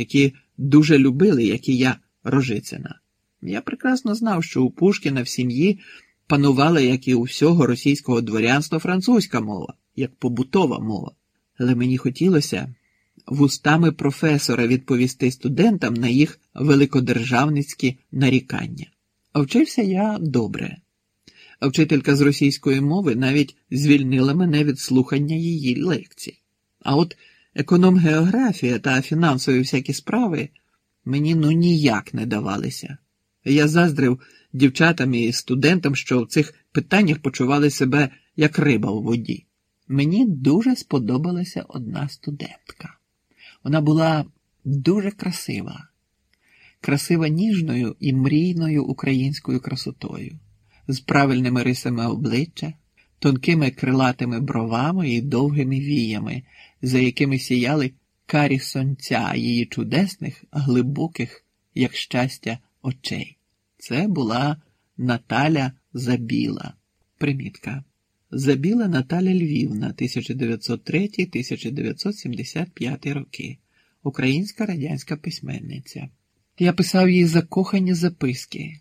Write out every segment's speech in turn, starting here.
які дуже любили, як і я, Рожицина. Я прекрасно знав, що у Пушкіна в сім'ї панувала, як і у всього російського дворянства, французька мова, як побутова мова. Але мені хотілося вустами професора відповісти студентам на їх великодержавницькі нарікання. А вчився я добре. А вчителька з російської мови навіть звільнила мене від слухання її лекцій. А от економ-географія та фінансові всякі справи мені ну ніяк не давалися. Я заздрив дівчатам і студентам, що в цих питаннях почували себе як риба у воді. Мені дуже сподобалася одна студентка. Вона була дуже красива, красива ніжною і мрійною українською красотою, з правильними рисами обличчя, тонкими крилатими бровами і довгими віями, за якими сіяли карі сонця її чудесних, глибоких, як щастя, очей. Це була Наталя Забіла. Примітка. Забіла Наталя Львівна, 1903-1975 роки, українська радянська письменниця. Я писав їй закохані записки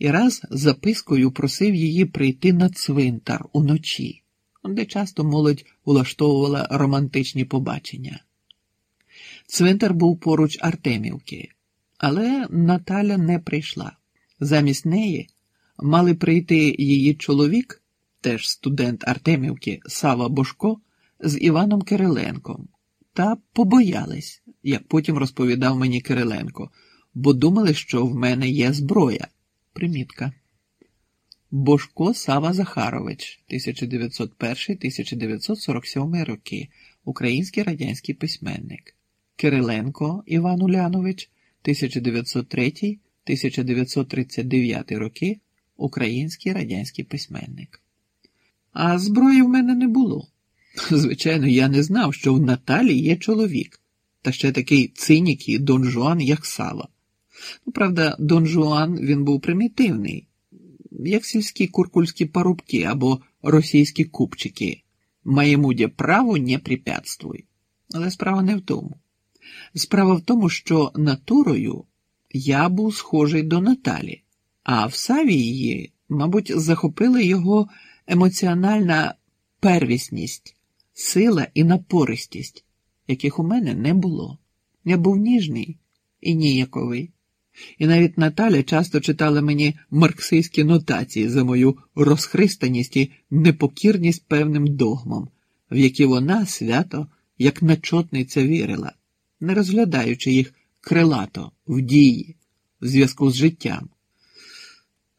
і раз запискою просив її прийти на цвинтар уночі, де часто молодь улаштовувала романтичні побачення. Цвинтар був поруч Артемівки, але Наталя не прийшла. Замість неї мали прийти її чоловік, теж студент Артемівки Сава Бошко, з Іваном Кириленком, та побоялись, як потім розповідав мені Кириленко, бо думали, що в мене є зброя. Примітка. Бошко Сава Захарович, 1901-1947 роки, український радянський письменник. Кириленко Іван Улянович, 1903-1939 роки, український радянський письменник. А зброї в мене не було. Звичайно, я не знав, що в Наталі є чоловік, та ще такий цинік і Дон Жуан, як Сава. Ну, правда, Дон Жуан він був примітивний, як сільські куркульські парубки або російські купчики. Маємуді право не препятствуй. Але справа не в тому. Справа в тому, що натурою я був схожий до Наталі, а в Саві її, мабуть, захопила його емоціональна первісність, сила і напористість, яких у мене не було. Я був ніжний і ніяковий. І навіть Наталя часто читала мені марксистські нотації за мою розхристаність і непокірність певним догмам, в які вона свято, як начотниця вірила, не розглядаючи їх крилато в дії, в зв'язку з життям.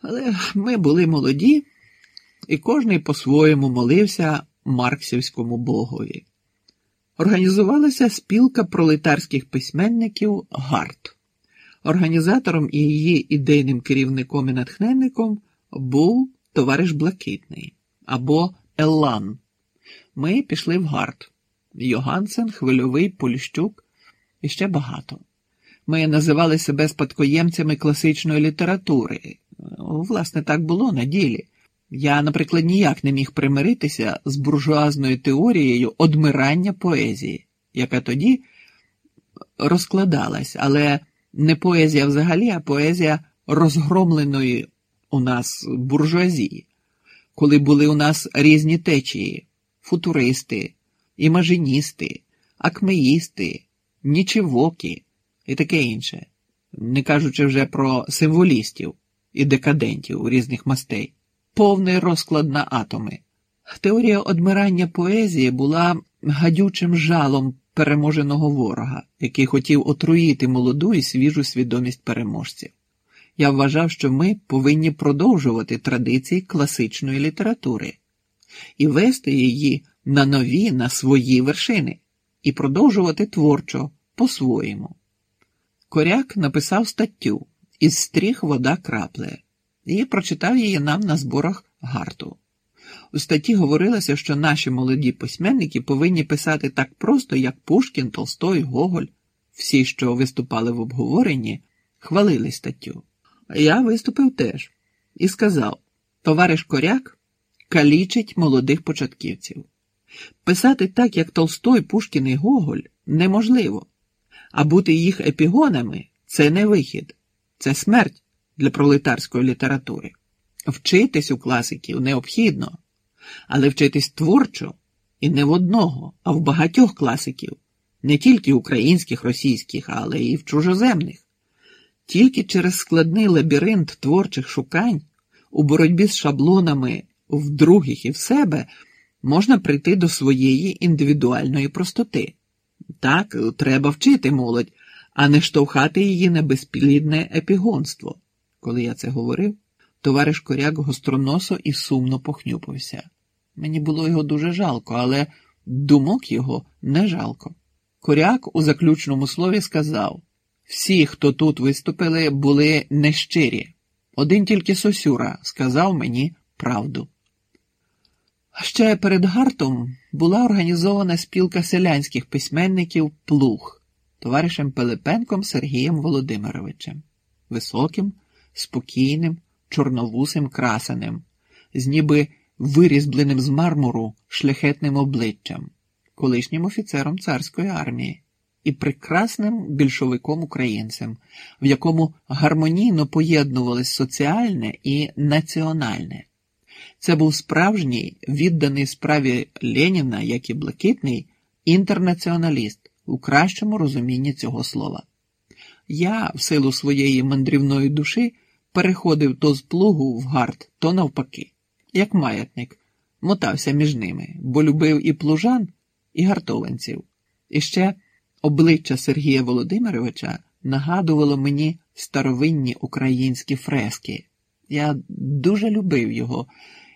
Але ми були молоді, і кожний по-своєму молився марксівському богові. Організувалася спілка пролетарських письменників ГАРТ. Організатором і її ідейним керівником і натхненником був товариш Блакитний або Еллан. Ми пішли в гард. Йогансен, Хвильовий, Поліщук і ще багато. Ми називали себе спадкоємцями класичної літератури. Власне, так було на ділі. Я, наприклад, ніяк не міг примиритися з буржуазною теорією одмирання поезії, яка тоді розкладалась, але не поезія взагалі, а поезія розгромленої у нас буржуазії, коли були у нас різні течії, футуристи, імажиністи, акмеїсти, нічевоки і таке інше, не кажучи вже про символістів і декадентів різних мастей, повний розклад на атоми. Теорія одмирання поезії була гадючим жалом переможеного ворога, який хотів отруїти молоду і свіжу свідомість переможців. Я вважав, що ми повинні продовжувати традиції класичної літератури і вести її на нові, на свої вершини, і продовжувати творчо по-своєму. Коряк написав статтю із стріх вода крапле і прочитав її нам на зборах гарту. У статті говорилося, що наші молоді письменники повинні писати так просто, як Пушкін, Толстой, Гоголь. Всі, що виступали в обговоренні, хвалили статтю. Я виступив теж і сказав: товариш Коряк калічить молодих початківців. Писати так, як Толстой, Пушкін і Гоголь, неможливо. а бути їх епігонами це не вихід, це смерть для пролетарської літератури. Вчитись у класиків необхідно, але вчитись творчо і не в одного, а в багатьох класиків, не тільки українських, російських, але й в чужоземних. Тільки через складний лабіринт творчих шукань у боротьбі з шаблонами в других і в себе можна прийти до своєї індивідуальної простоти. Так, треба вчити молодь, а не штовхати її на безплідне епігонство. Коли я це говорив, товариш коряк гостроносо і сумно похнюпився. Мені було його дуже жалко, але думок його не жалко. Коряк у заключному слові сказав всі, хто тут виступили, були нещирі. Один тільки Сосюра сказав мені правду. А ще перед гартом була організована спілка селянських письменників Плуг товаришем Пилипенком Сергієм Володимировичем, високим, спокійним, чорновусим красаним, з ніби вирізбленим з мармуру шляхетним обличчям, колишнім офіцером царської армії і прекрасним більшовиком українцем, в якому гармонійно поєднувались соціальне і національне. Це був справжній відданий справі Леніна, як і Блакитний, інтернаціоналіст у кращому розумінні цього слова. Я, в силу своєї мандрівної душі, переходив то з плугу в гард, то навпаки, як маятник, мотався між ними, бо любив і плужан, і гартованців. І ще обличчя Сергія Володимировича нагадувало мені старовинні українські фрески. Я дуже любив його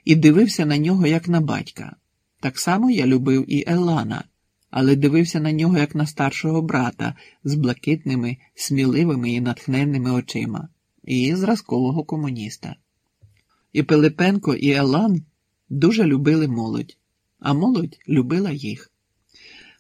і дивився на нього як на батька. Так само я любив і Елана, але дивився на нього як на старшого брата з блакитними, сміливими і натхненними очима, і зразкового комуніста. І Пилипенко, і Елан дуже любили молодь, а молодь любила їх.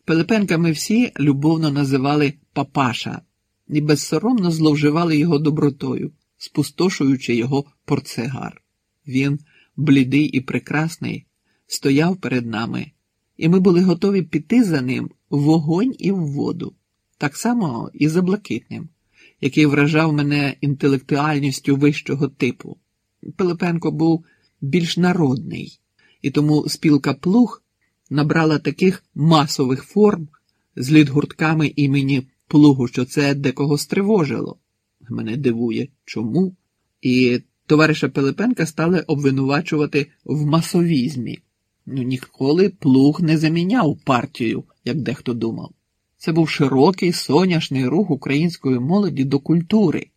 Пилипенка ми всі любовно називали папаша і безсоромно зловживали його добротою, спустошуючи його портсигар. Він, блідий і прекрасний, стояв перед нами, і ми були готові піти за ним в вогонь і в воду, так само і за блакитним, який вражав мене інтелектуальністю вищого типу. Пилипенко був більш народний, і тому спілка плуг набрала таких масових форм з літгуртками імені плугу, що це декого стривожило. Мене дивує, чому? І товариша Пилипенка стали обвинувачувати в масовізмі. Ну, Ніколи плуг не заміняв партію, як дехто думав. Це був широкий соняшний рух української молоді до культури.